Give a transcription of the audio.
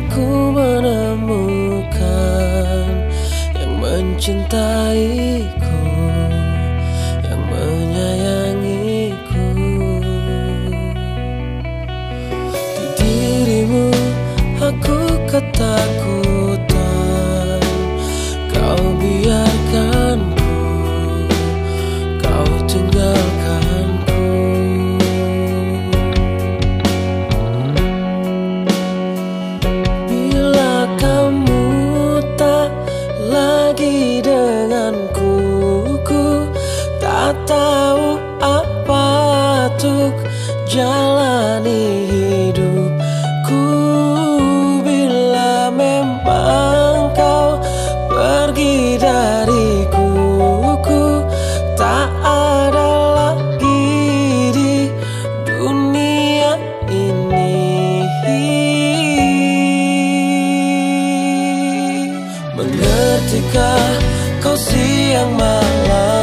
aku menemukan yang mencintaiku, yang menyayangiku. Di dirimu aku ketakutan, untuk jalani hidupku. Bila memang kau pergi dariku Ku tak ada lagi di dunia ini. Mengertikah kau siang malam